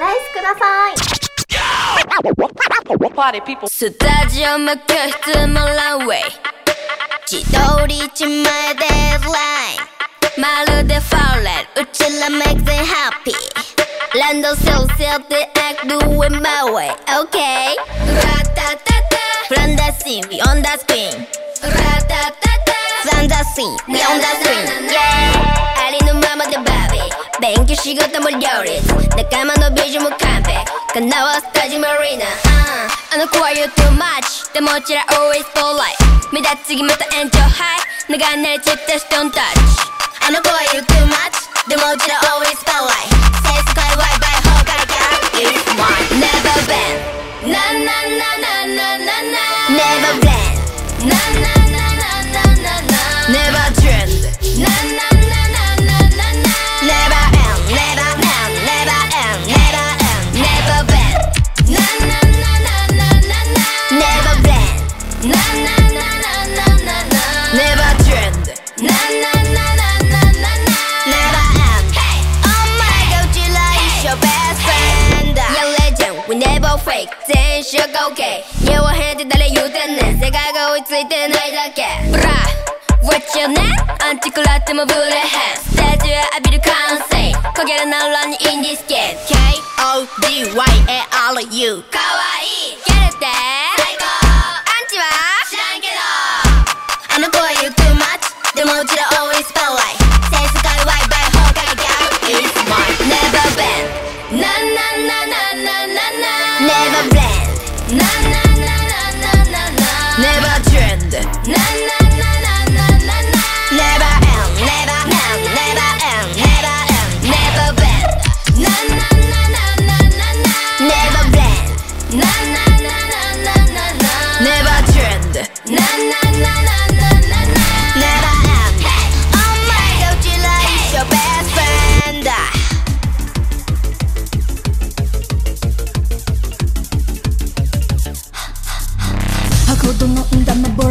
ライスくださいスタジオ無教室もランウェイ自撮り一枚デッドラインまるでファウレルうちら make them happy ランドセルセルで act doing my way okay ラタタタ from the scene we on the screen ラタタタ from the scene we on the screen yeah ありのままでバービー 땡기 식었던 I don't too much. 내 멋지라 always for life 미다치기 맞다 and your high 내가 don't touch. I don't you too much. 내 멋지라 always for life 새 스카이 와이 바이 허가이 girl is mine Never bend na. Never bend いついてないだけ。ブラ What's your name? アンチ食らってもブレへん。ステージへ浴びる完成焦げるならに in this game K-O-D-Y-A-R-U かわいい。ゲルって？最高。アンチは？知らんけど。あの子は言う too much でもうちら always ンス界隈 by 崩壊ギャル It's mine Never been ななななななな。Never been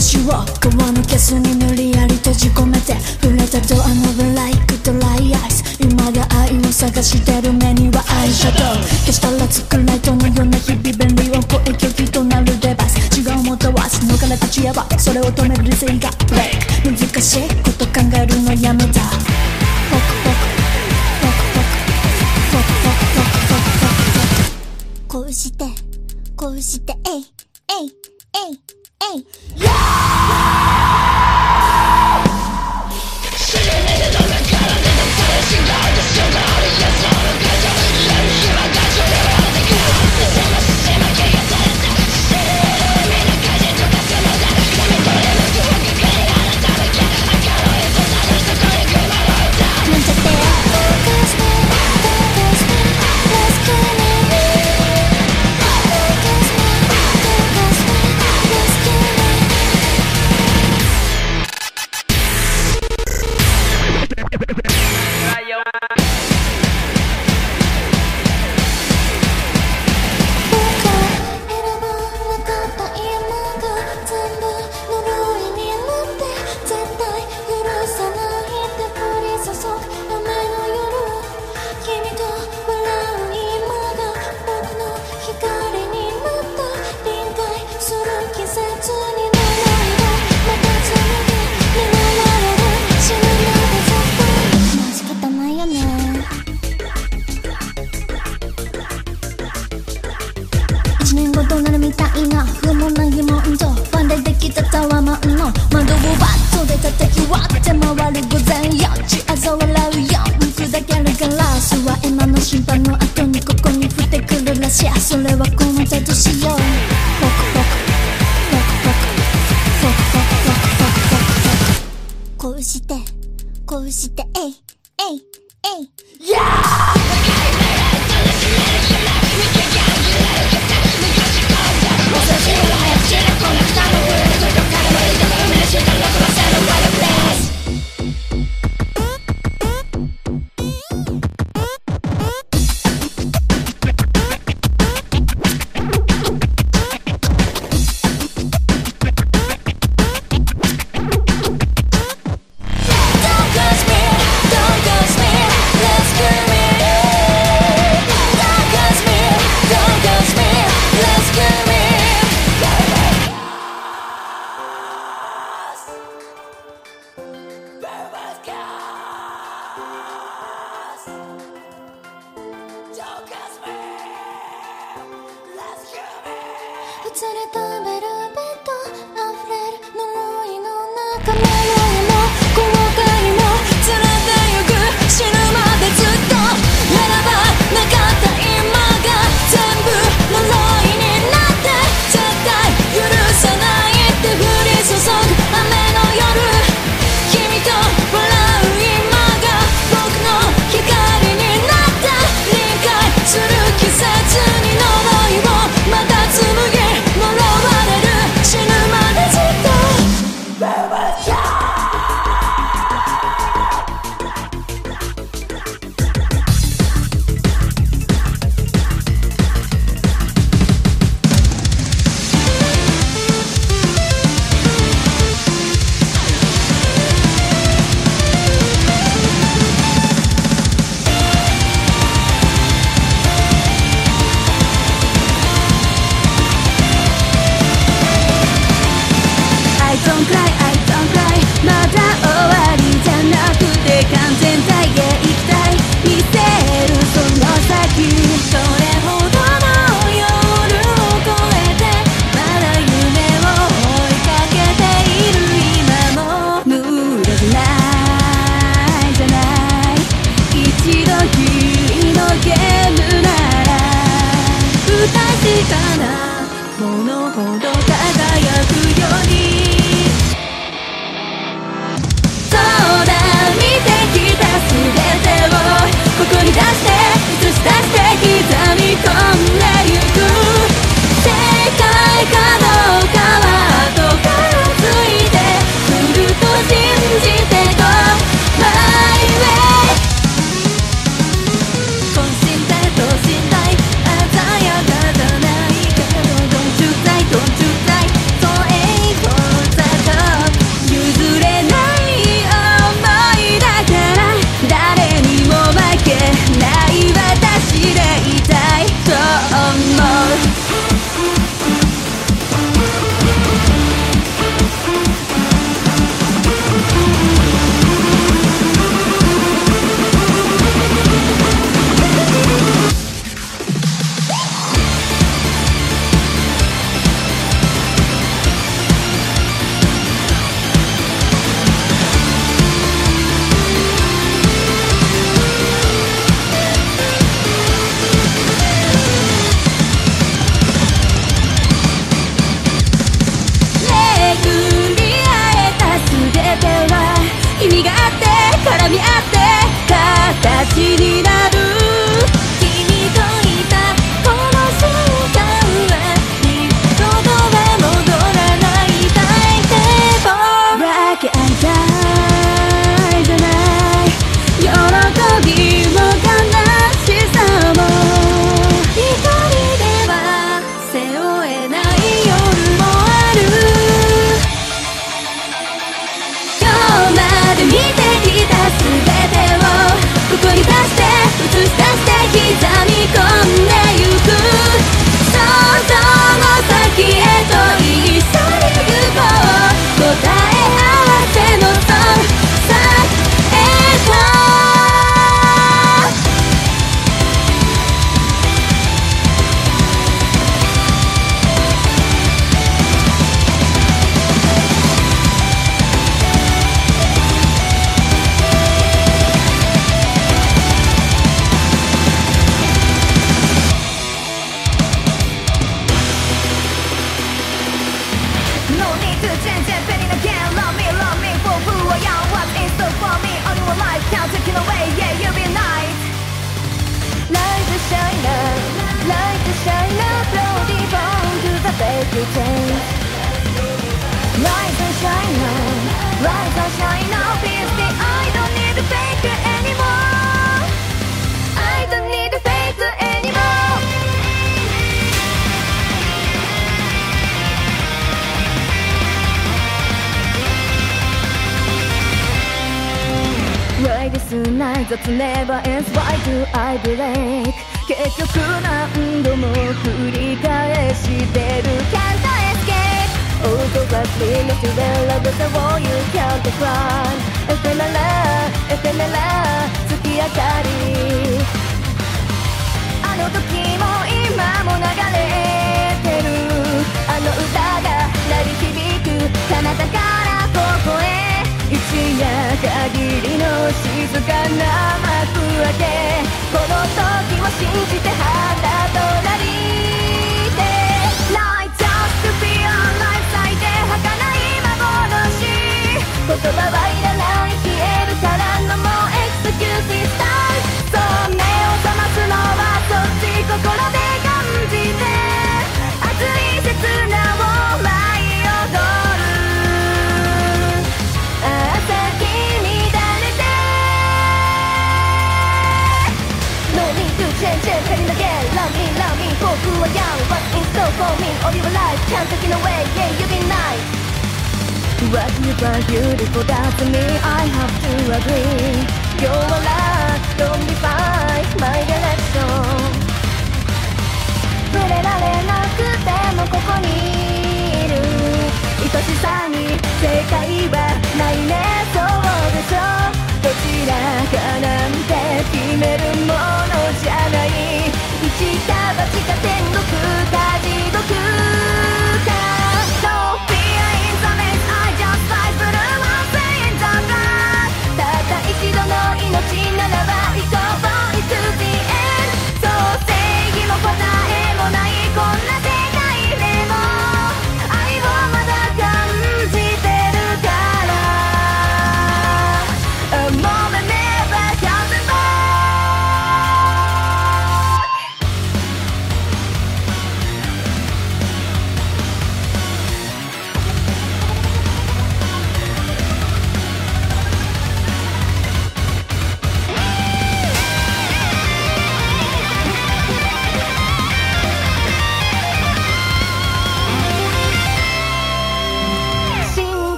星をごまのキャに無理やり閉じ込めて触れたドアノブライクドライアイス。今が愛を探してる目にはアイシャドウ消したらつくライトのような日々便利を超え拒否となるデバイス。違うもとはそのから立ち合わそれを止める理性がブレイク。難しいこと考えるのやめた。ポクポこうしてこうしてえいえいえい Yeah! タワマンの窓をバッとで叩き割って回る午前4時ざ笑うよ肉だけのガラスは今の審判の後にここに降ってくるらしいそれはこの手としようこうしてこうしてえいえいえイ Yeah!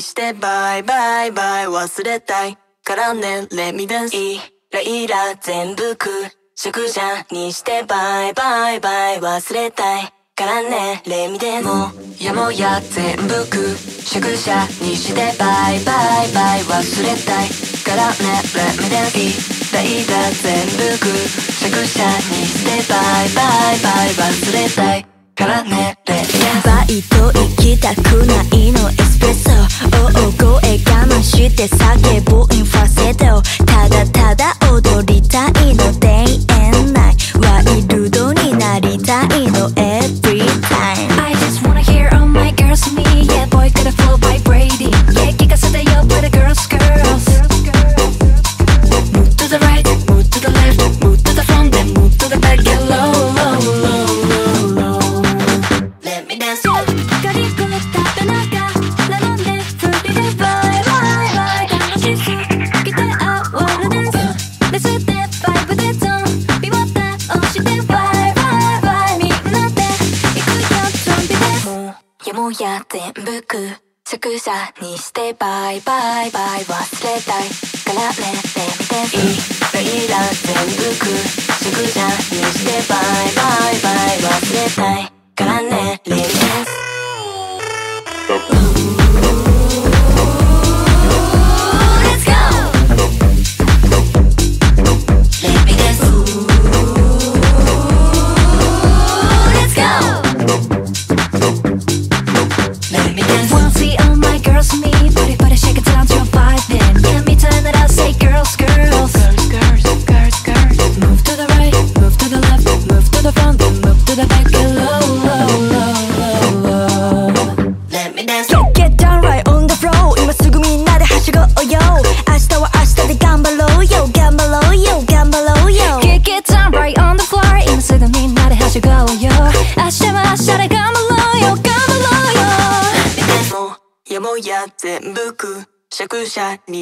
してバイバイバイ忘れたい。からねレミです。イライラ全部くしゃくしゃにしてバイバイバイ忘れたい。からねレミですもやもや全部くしゃくしゃにしてバイバイバイ忘れたい。からねレミですイライラ全部くしゃくしゃにしてバイバイバイ忘れたい。からねレミです。バイト行きたくない。慢して叫バイバイバイ忘れたい。からねレミですイライラ全部くしぐじゃにしてバイバイバイ忘れたい。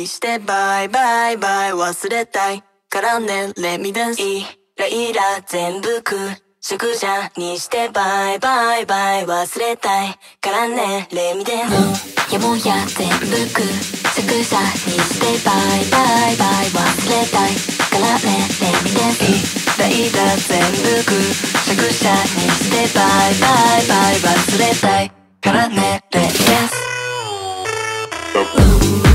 にしてバイバイバイ忘れたいからねレミです。イライラ全部くしゃくしゃにしてバイバイバイ忘れたいからねレミです。やもや全部くしゃくしゃにしてバイバイバイ忘れたいからねレミです。イライラ全部くしゃくしゃにしてバイバイバイ忘れたいからねレミです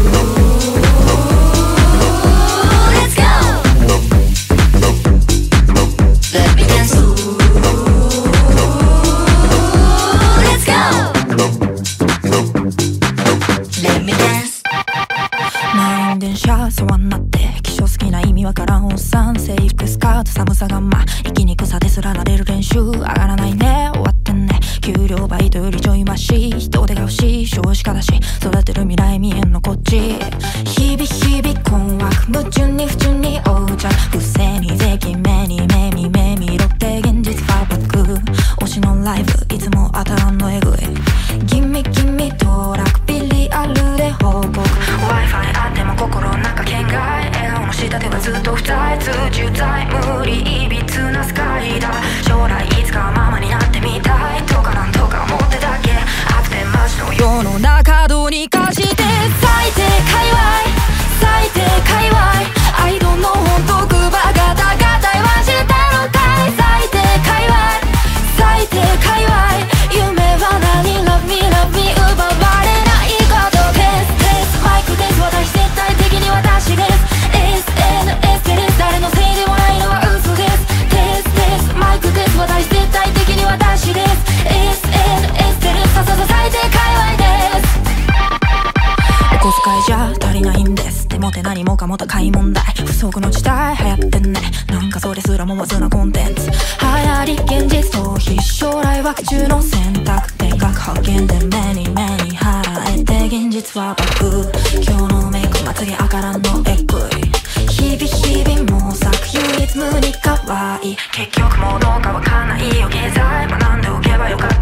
電車世話になって気象好きな意味わからんおっさん制服スカート寒さがま。生きにくさですらなれる練習。上がらないね。終わってんね。給料バイトよりちょい増し人手が欲しい。少子化だし。育てる未来見えんのこっち。日々日々困惑。矛盾に不純に追うじゃん。不正に税金目に目に目見ろって現実ファブック。推しのライブいつも当たらんのえぐい。ギミギミトラックビリアルで報告。Wi-Fi あっても心の中圏外笑顔の下ではずっと不在通渋滞無理いびつなスカイだ。将来いつかはママになってみたいとかなんとか思ってたっけ。アクテンマジの世の中どうにかしてさ。かも高い問題不足の時代流行ってんねなんかそれすらもわずなコンテンツ。流行り現実逃避将来枠中の選択で学派遣で目に目に払えて現実は僕今日のメイクまつげ赤らんのエグい日々日々模索唯一無二可愛い。結局もうどうかわかんない。よ経済学んでおけばよかった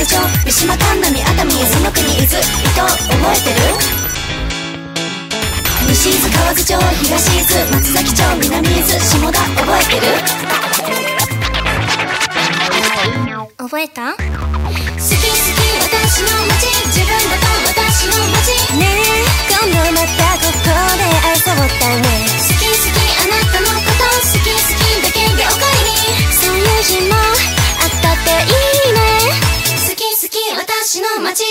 部長三島神奈美熱海その国伊豆伊東覚えてる西伊豆河津町東伊豆松崎町南伊豆下田覚えてる覚えた好き好き私の街自分だと私の街ねえ今度またここで会いそうだね好き好きあなたのこと好き好きだけでおかえりそう日もあったっていいね私の街。